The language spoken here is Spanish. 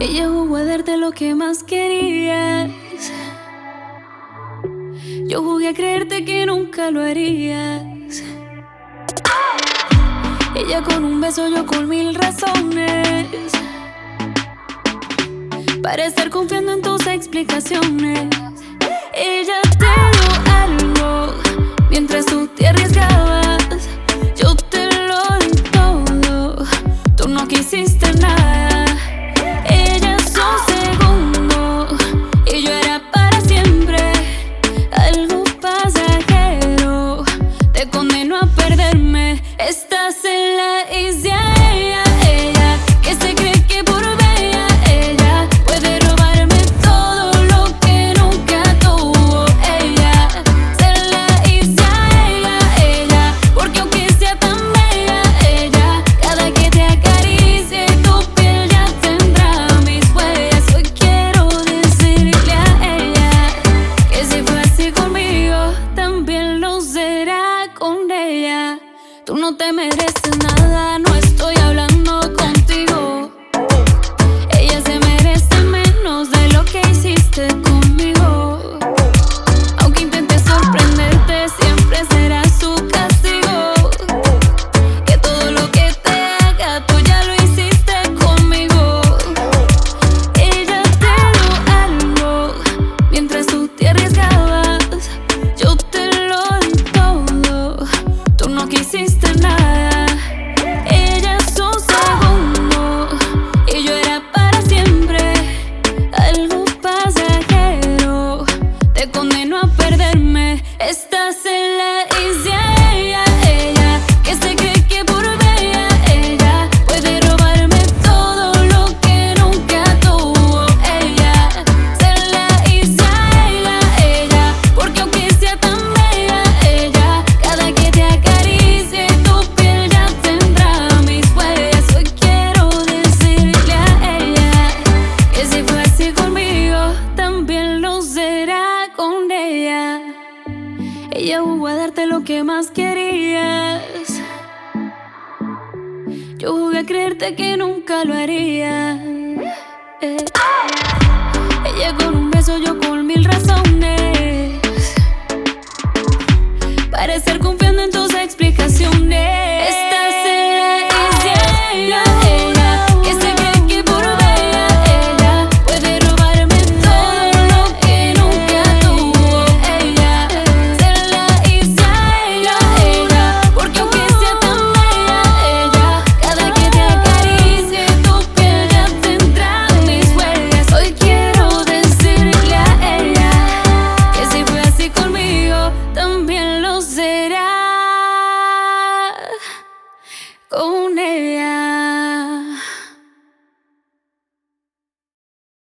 Ella jugó a darte lo que más querías. Yo jugué a creerte que nunca lo harías. Ella con un beso, yo con mil razones. Para estar confiando en tus explicaciones. Ella te dio algo mientras tú te arriesgabas. Yo te lo di todo. Tú no quisiste nada. Is. the tú no te mereces nada. prometo no perderme. Esta Ella jugó a darte lo que más querías. Yo jugué a creerte que nunca lo haría. Eh. une